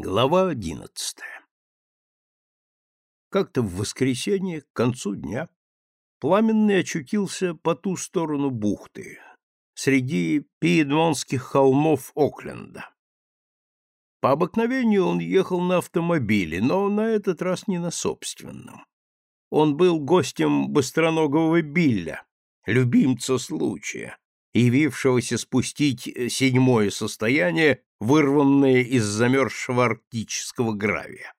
Глава одиннадцатая Как-то в воскресенье, к концу дня, Пламенный очутился по ту сторону бухты, среди пиедмонских холмов Окленда. По обыкновению он ехал на автомобиле, но на этот раз не на собственном. Он был гостем быстроногого Билля, любимца случая, явившегося спустить седьмое состояние вырванные из замерзшего арктического гравия.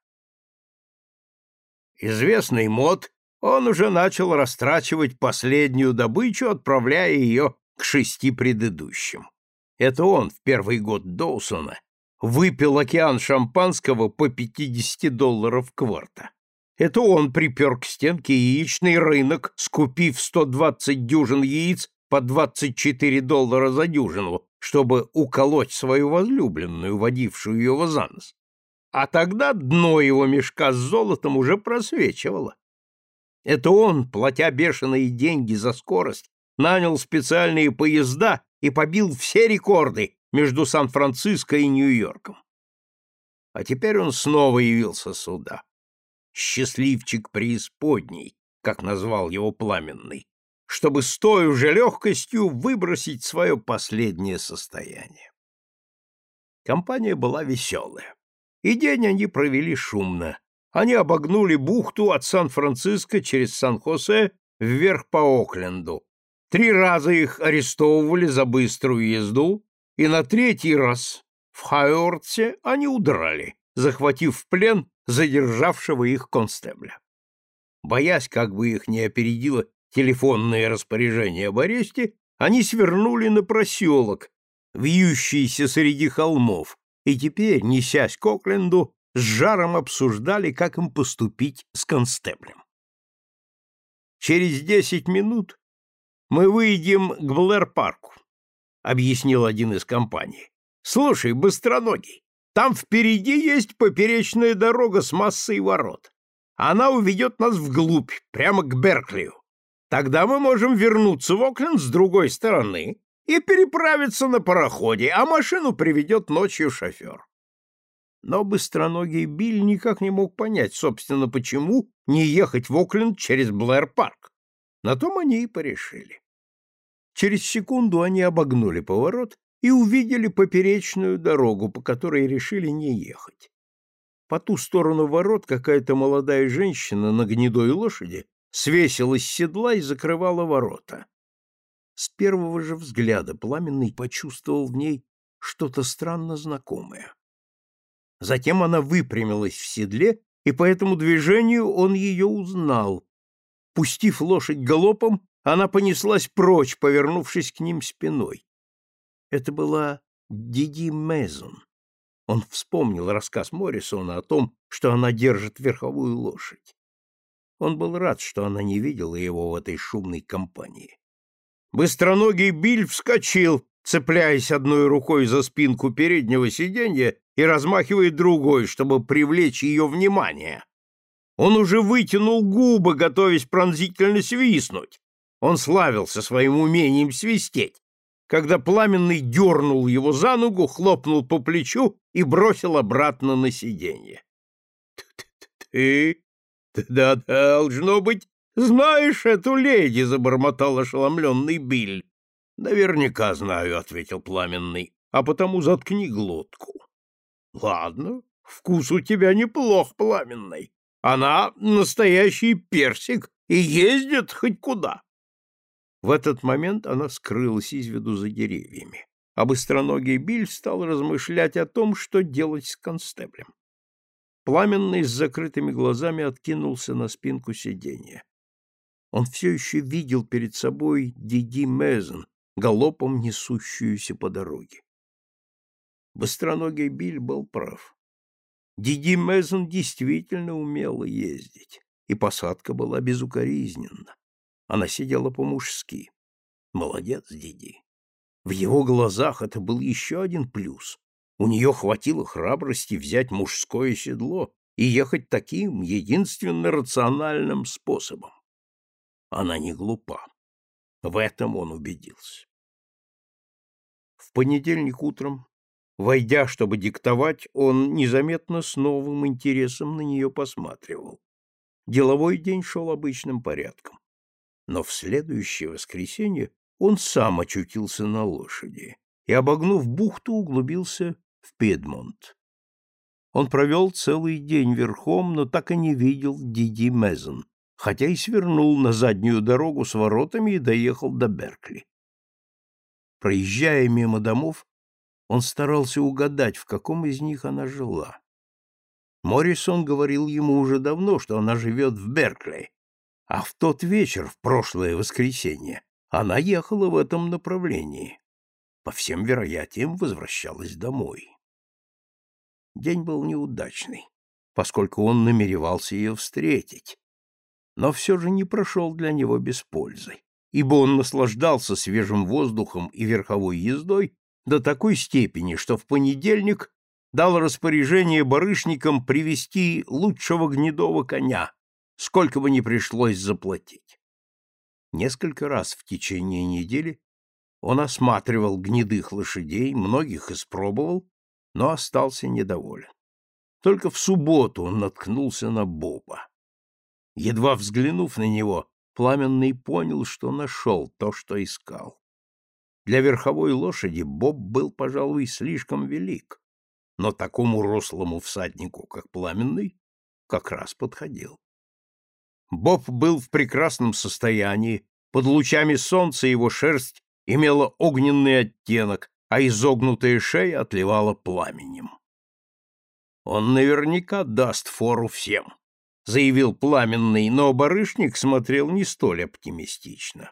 Известный мод, он уже начал растрачивать последнюю добычу, отправляя ее к шести предыдущим. Это он в первый год Доусона выпил океан шампанского по 50 долларов кварта. Это он припер к стенке яичный рынок, скупив 120 дюжин яиц по 24 доллара за дюжину, чтобы уколоть свою возлюбленную, водившую его за нос. А тогда дно его мешка с золотом уже просвечивало. Это он, платя бешеные деньги за скорость, нанял специальные поезда и побил все рекорды между Сан-Франциско и Нью-Йорком. А теперь он снова явился сюда. Счастливчик преисподней, как назвал его Пламенный, чтобы с той же легкостью выбросить свое последнее состояние. Компания была веселая, и день они провели шумно. Они обогнули бухту от Сан-Франциско через Сан-Хосе вверх по Окленду. Три раза их арестовывали за быструю езду, и на третий раз в Хайортсе они удрали, захватив в плен задержавшего их констебля. Боясь, как бы их не опередило телефонное распоряжение об аресте, они свернули на проселок, вьющийся среди холмов, и теперь, несясь к Окленду, с жаром обсуждали, как им поступить с констеблем. «Через десять минут мы выйдем к Блэр-парку», — объяснил один из компаний. «Слушай, быстроногий, там впереди есть поперечная дорога с массой ворот. Она уведет нас вглубь, прямо к Берклию. Тогда мы можем вернуться в Окленд с другой стороны и переправиться на пароходе, а машину приведет ночью шофер. Но быстроногий Билл никак не мог понять, собственно, почему не ехать в Окленд через Блэр-парк. На том они и порешили. Через секунду они обогнули поворот и увидели поперечную дорогу, по которой решили не ехать. По ту сторону ворот какая-то молодая женщина на гнедой лошади свесилась с седла и закрывала ворота. С первого же взгляда Пламенный почувствовал в ней что-то странно знакомое. Затем она выпрямилась в седле, и по этому движению он ее узнал. Пустив лошадь галопом, она понеслась прочь, повернувшись к ним спиной. Это была Диди Мезон. Он вспомнил рассказ Моррисона о том, что она держит верховую лошадь. Он был рад, что она не видела его в этой шумной компании. Быстроногий Биль вскочил, цепляясь одной рукой за спинку переднего сиденья и размахивая другой, чтобы привлечь ее внимание. Он уже вытянул губы, готовясь пронзительно свистнуть. Он славился своим умением свистеть, когда пламенный дернул его за ногу, хлопнул по плечу и бросил обратно на сиденье. — Ты да должно быть, знаешь эту леди, забормотал ошеломленный Биль. Наверняка знаю, ответил пламенный, а потому заткни глотку. Ладно, вкус у тебя неплох, пламенный. Она настоящий персик и ездит хоть куда. В этот момент она скрылась из виду за деревьями, а быстроногий Биль стал размышлять о том, что делать с констеблем. Пламенный с закрытыми глазами откинулся на спинку сиденья. Он все еще видел перед собой Диди Мезен, галопом несущуюся по дороге. Быстроногий Биль был прав. Диди Мезен действительно умела ездить, и посадка была безукоризненна. Она сидела по-мужски. Молодец, Диди. В его глазах это был еще один плюс. У нее хватило храбрости взять мужское седло и ехать таким единственно рациональным способом. Она не глупа. В этом он убедился. В понедельник утром Войдя, чтобы диктовать, он незаметно с новым интересом на нее посматривал. Деловой день шел обычным порядком. Но в следующее воскресенье он сам очутился на лошади и, обогнув бухту, углубился в Педмонт. Он провел целый день верхом, но так и не видел Диди Мезон, хотя и свернул на заднюю дорогу с воротами и доехал до Беркли. Проезжая мимо домов, он старался угадать, в каком из них она жила. Моррисон говорил ему уже давно, что она живет в Беркли, а в тот вечер, в прошлое воскресенье, она ехала в этом направлении. По всем вероятиям возвращалась домой. День был неудачный, поскольку он намеревался ее встретить, но все же не прошел для него без пользы, ибо он наслаждался свежим воздухом и верховой ездой до такой степени, что в понедельник дал распоряжение барышникам привести лучшего гнедого коня, сколько бы ни пришлось заплатить. Несколько раз в течение недели он осматривал гнедых лошадей, многих испробовал но остался недоволен. Только в субботу он наткнулся на Боба. Едва взглянув на него, Пламенный понял, что нашел то, что искал. Для верховой лошади Боб был, пожалуй, слишком велик, но такому рослому всаднику, как Пламенный, как раз подходил. Боб был в прекрасном состоянии, под лучами солнца его шерсть имела огненный оттенок, а изогнутая шея отливала пламенем. «Он наверняка даст фору всем», — заявил пламенный, но барышник смотрел не столь оптимистично.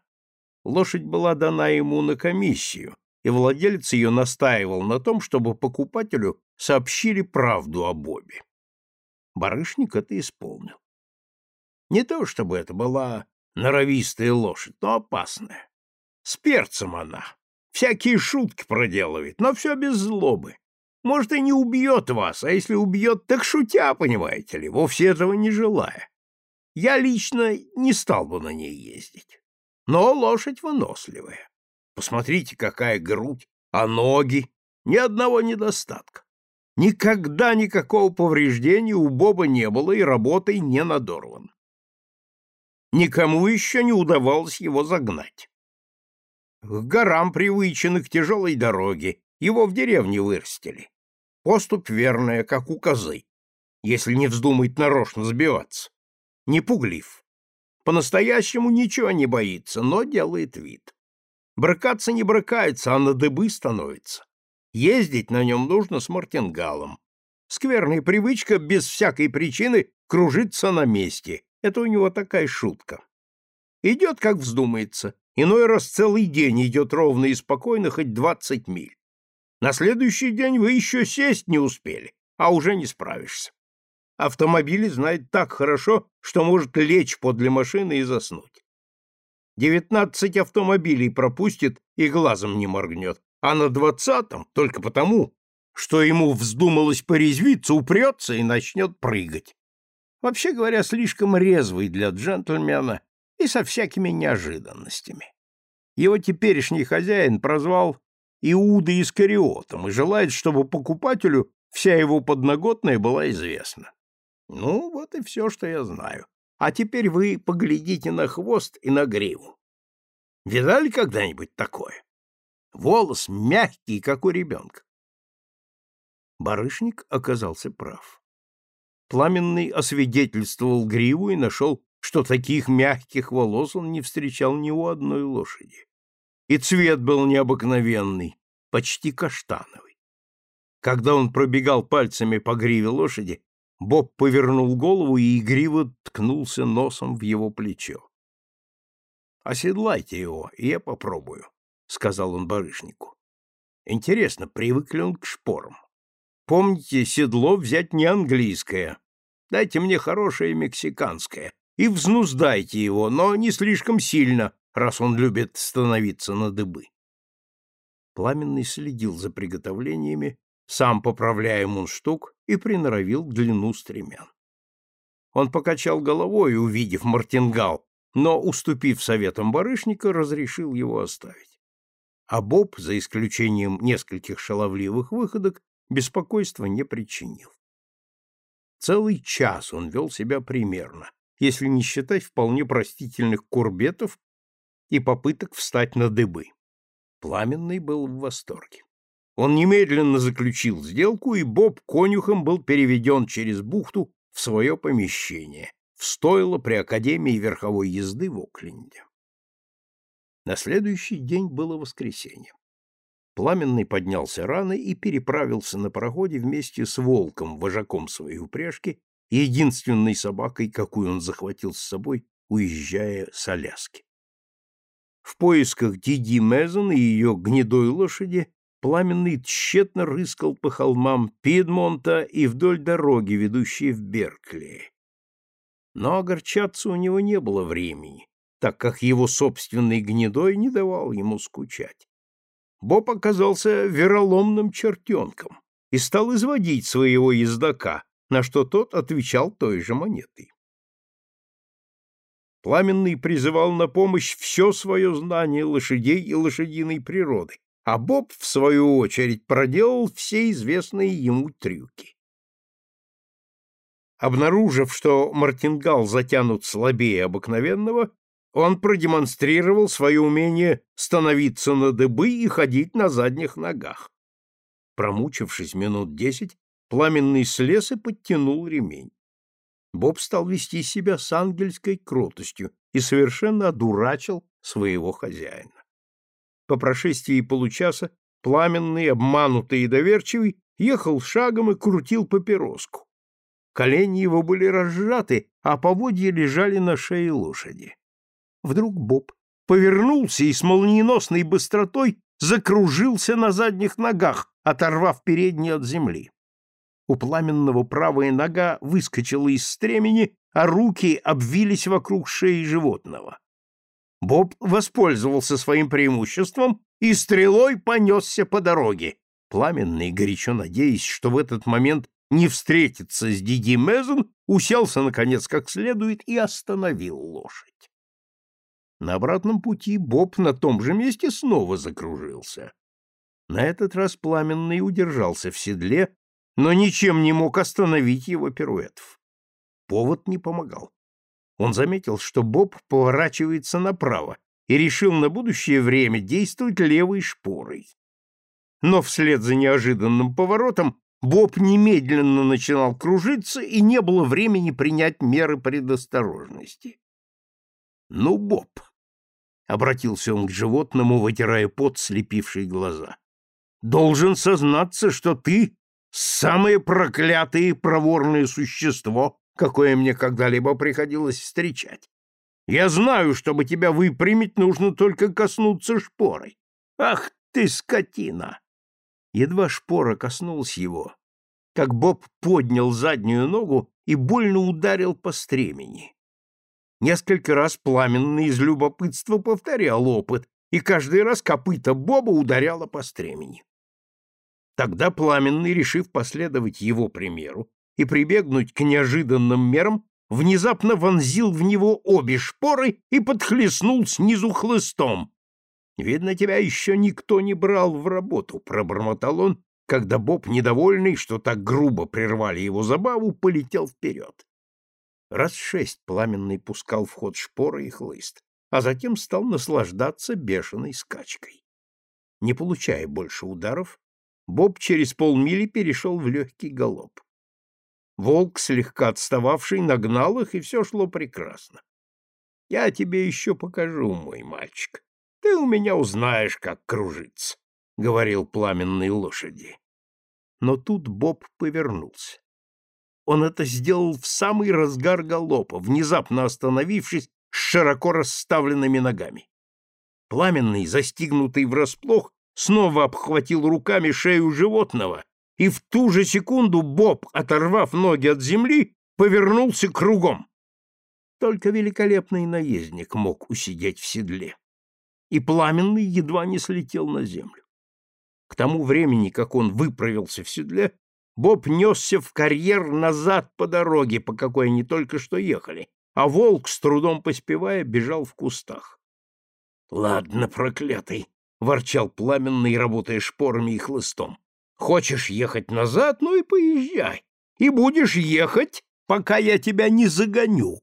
Лошадь была дана ему на комиссию, и владелец ее настаивал на том, чтобы покупателю сообщили правду о Бобе. Барышник это исполнил. Не то чтобы это была норовистая лошадь, но опасная. С перцем она, всякие шутки проделывает, но все без злобы. Может, и не убьет вас, а если убьет, так шутя, понимаете ли, вовсе этого не желая. Я лично не стал бы на ней ездить. Но лошадь выносливая. Посмотрите, какая грудь, а ноги, ни одного недостатка. Никогда никакого повреждения у Боба не было и работой не надорван. Никому еще не удавалось его загнать. К горам привычен к тяжелой дороге, его в деревне вырастили. Поступь верная, как у козы, если не вздумает нарочно сбиваться. Не пуглив. По-настоящему ничего не боится, но делает вид. Брыкаться не брыкается, а на дыбы становится. Ездить на нем нужно с мартингалом. Скверная привычка без всякой причины кружиться на месте. Это у него такая шутка. Идет, как вздумается, Иной раз целый день идет ровно и спокойно хоть двадцать миль. На следующий день вы еще сесть не успели, а уже не справишься. Автомобили знает так хорошо, что может лечь подле машины и заснуть. Девятнадцать автомобилей пропустит и глазом не моргнет, а на двадцатом только потому, что ему вздумалось порезвиться, упрется и начнет прыгать. Вообще говоря, слишком резвый для джентльмена и со всякими неожиданностями. Его теперешний хозяин прозвал Иуда Искариотом и желает, чтобы покупателю вся его подноготная была известна. Ну, вот и все, что я знаю. А теперь вы поглядите на хвост и на гриву. Видали когда-нибудь такое? Волос мягкий, как у ребенка. Барышник оказался прав. Пламенный освидетельствовал гриву и нашел что таких мягких волос он не встречал ни у одной лошади. И цвет был необыкновенный, почти каштановый. Когда он пробегал пальцами по гриве лошади, Боб повернул голову и игриво ткнулся носом в его плечо. «Оседлайте его, и я попробую», — сказал он барышнику. «Интересно, привык ли он к шпорам? Помните, седло взять не английское. Дайте мне хорошее мексиканское, и взнуздайте его, но не слишком сильно, раз он любит становиться на дыбы. Пламенный следил за приготовлениями, сам поправляя мундштук и приноровил длину стремян. Он покачал головой, увидев мартингал, но, уступив советам барышника, разрешил его оставить. а Боб, за исключением нескольких шаловливых выходок, беспокойства не причинил. Целый час он вел себя примерно, если не считать вполне простительных курбетов и попыток встать на дыбы. Пламенный был в восторге. Он немедленно заключил сделку, и Боб конюхом был переведен через бухту в свое помещение, в стойло при Академии верховой езды в Окленде. На следующий день было воскресенье. Пламенный поднялся рано и переправился на пароходе вместе с волком, вожаком своей упряжки, единственной собакой, какую он захватил с собой, уезжая с Аляски. В поисках Диди Мезон и ее гнедой лошади Пламенный тщетно рыскал по холмам Пидмонта и вдоль дороги, ведущей в Беркли. Но огорчаться у него не было времени, так как его собственный гнедой не давал ему скучать. Боб оказался вероломным чертенком и стал изводить своего ездока, на что тот отвечал той же монетой. Пламенный призывал на помощь все свое знание лошадей и лошадиной природы, а Боб, в свою очередь, проделал все известные ему трюки. Обнаружив, что мартингал затянут слабее обыкновенного, он продемонстрировал свое умение становиться на дыбы и ходить на задних ногах. Промучившись минут десять, пламенный слез и подтянул ремень. Боб стал вести себя с ангельской кротостью и совершенно одурачил своего хозяина. По прошествии получаса пламенный, обманутый и доверчивый ехал шагом и крутил папироску. Колени его были разжаты, а поводья лежали на шее лошади. Вдруг Боб повернулся и с молниеносной быстротой закружился на задних ногах, оторвав передние от земли. У пламенного правая нога выскочила из стремени, а руки обвились вокруг шеи животного. Боб воспользовался своим преимуществом и стрелой понесся по дороге, пламенный, горячо надеясь, что в этот момент не встретится с Диди Мезон, уселся, наконец, как следует и остановил лошадь. На обратном пути Боб на том же месте снова закружился. На этот раз Пламенный удержался в седле, но ничем не мог остановить его пируэтов. Повод не помогал. Он заметил, что Боб поворачивается направо и решил на будущее время действовать левой шпорой. Но вслед за неожиданным поворотом Боб немедленно начинал кружиться, и не было времени принять меры предосторожности. «Ну, Боб!» — обратился он к животному, вытирая пот, слепивший глаза. «Должен сознаться, что ты — самое проклятое и проворное существо, какое мне когда-либо приходилось встречать. Я знаю, чтобы тебя выпрямить, нужно только коснуться шпорой. Ах ты, скотина!» Едва шпора коснулась его, как Боб поднял заднюю ногу и больно ударил по стремени. Несколько раз пламенный из любопытства повторял опыт, и каждый раз копыта Боба ударяло по стремени. Тогда пламенный, решив последовать его примеру, и прибегнуть к неожиданным мерам, внезапно вонзил в него обе шпоры и подхлестнул снизу хлыстом. «Видно, тебя еще никто не брал в работу», — пробормотал он, когда Боб, недовольный, что так грубо прервали его забаву, полетел вперед. Раз шесть пламенный пускал в ход шпоры и хлыст, а затем стал наслаждаться бешеной скачкой. Не получая больше ударов, Боб через полмили перешел в легкий галоп. Волк, слегка отстававший, нагнал их, и все шло прекрасно. Я тебе еще покажу, мой мальчик. Ты у меня узнаешь, как кружиться, — говорил пламенной лошади. Но тут Боб повернулся. Он это сделал в самый разгар галопа, внезапно остановившись с широко расставленными ногами. Пламенный, застигнутый врасплох, снова обхватил руками шею животного и в ту же секунду Боб, оторвав ноги от земли, повернулся кругом. Только великолепный наездник мог усидеть в седле, и пламенный едва не слетел на землю. К тому времени, как он выправился в седле, Боб несся в карьер назад по дороге, по какой они только что ехали, а волк, с трудом поспевая, бежал в кустах. — Ладно, проклятый, — ворчал пламенный, работая шпорами и хлыстом. «Хочешь ехать назад? Ну и поезжай. И будешь ехать, пока я тебя не загоню».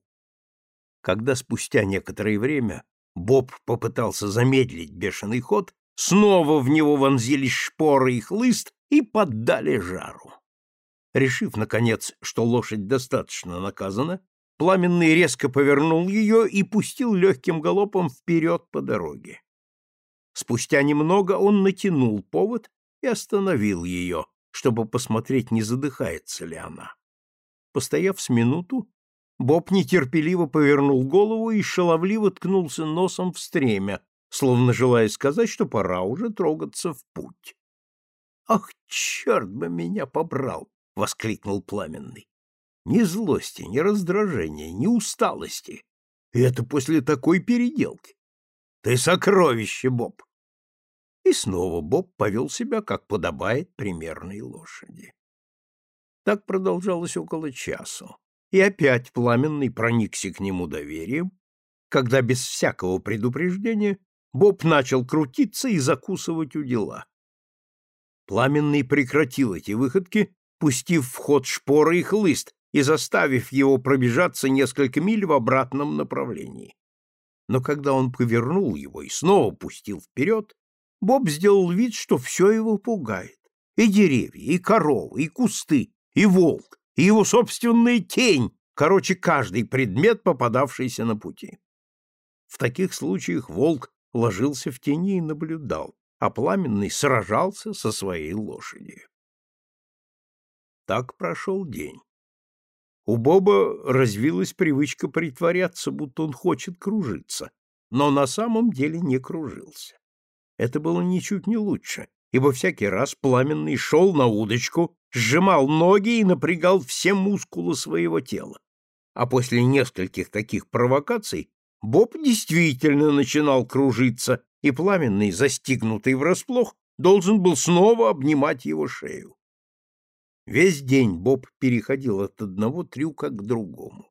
Когда спустя некоторое время Боб попытался замедлить бешеный ход, снова в него вонзились шпоры и хлыст и поддали жару. Решив, наконец, что лошадь достаточно наказана, Пламенный резко повернул ее и пустил легким галопом вперед по дороге. Спустя немного он натянул повод и остановил ее, чтобы посмотреть, не задыхается ли она. Постояв с минуту, Боб нетерпеливо повернул голову и шаловливо ткнулся носом в стремя, словно желая сказать, что пора уже трогаться в путь. «Ах, черт бы меня побрал!» — воскликнул Пламенный. Ни злости, ни раздражения, ни усталости. Это после такой переделки. Ты сокровище, Боб. И снова Боб повел себя, как подобает примерной лошади. Так продолжалось около часу. И опять Пламенный проникся к нему доверием, когда без всякого предупреждения Боб начал крутиться и закусывать у дела. Пламенный прекратил эти выходки, пустив в ход шпоры и хлыст, и заставив его пробежаться несколько миль в обратном направлении. Но когда он повернул его и снова пустил вперед, Боб сделал вид, что все его пугает. И деревья, и коровы, и кусты, и волк, и его собственная тень, короче, каждый предмет, попадавшийся на пути. В таких случаях волк ложился в тени и наблюдал, а пламенный сражался со своей лошадью. Так прошел день. У Боба развилась привычка притворяться, будто он хочет кружиться, но на самом деле не кружился. Это было ничуть не лучше, ибо всякий раз пламенный шел на удочку, сжимал ноги и напрягал все мускулы своего тела. А после нескольких таких провокаций Боб действительно начинал кружиться, и пламенный, застигнутый врасплох, должен был снова обнимать его шею. Весь день Боб переходил от одного трюка к другому.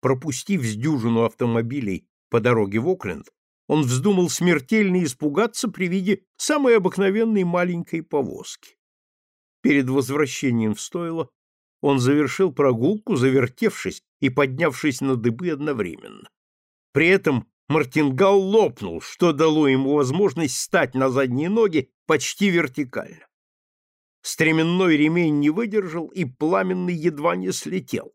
Пропустив с дюжину автомобилей по дороге в Окленд, он вздумал смертельно испугаться при виде самой обыкновенной маленькой повозки. Перед возвращением в стойло он завершил прогулку, завертевшись и поднявшись на дыбы одновременно. При этом Мартингал лопнул, что дало ему возможность стать на задние ноги почти вертикально. Стременной ремень не выдержал, и пламенный едва не слетел.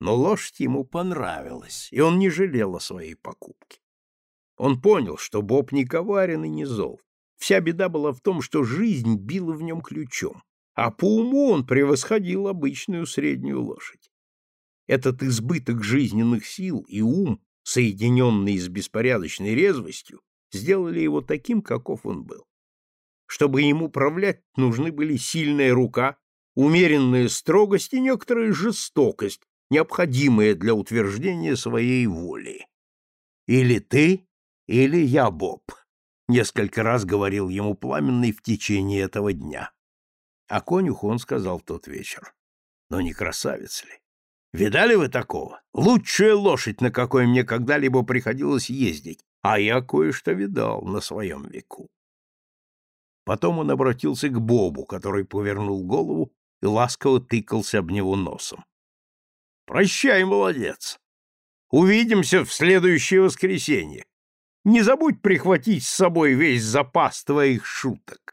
Но лошадь ему понравилась, и он не жалел о своей покупке. Он понял, что Боб не коварен и не зол. Вся беда была в том, что жизнь била в нем ключом, а по уму он превосходил обычную среднюю лошадь. Этот избыток жизненных сил и ум, соединенный с беспорядочной резвостью, сделали его таким, каков он был. Чтобы им управлять, нужны были сильная рука, умеренная строгость и некоторая жестокость, необходимая для утверждения своей воли. «Или ты, или я, Боб», — несколько раз говорил ему Пламенный в течение этого дня. А конюху он сказал в тот вечер. «Но не красавец ли? Видали вы такого? Лучшая лошадь, на какой мне когда-либо приходилось ездить, а я кое-что видал на своем веку». Потом он обратился к Бобу, который повернул голову и ласково тыкался об него носом. «Прощай, молодец! Увидимся в следующее воскресенье. Не забудь прихватить с собой весь запас твоих шуток».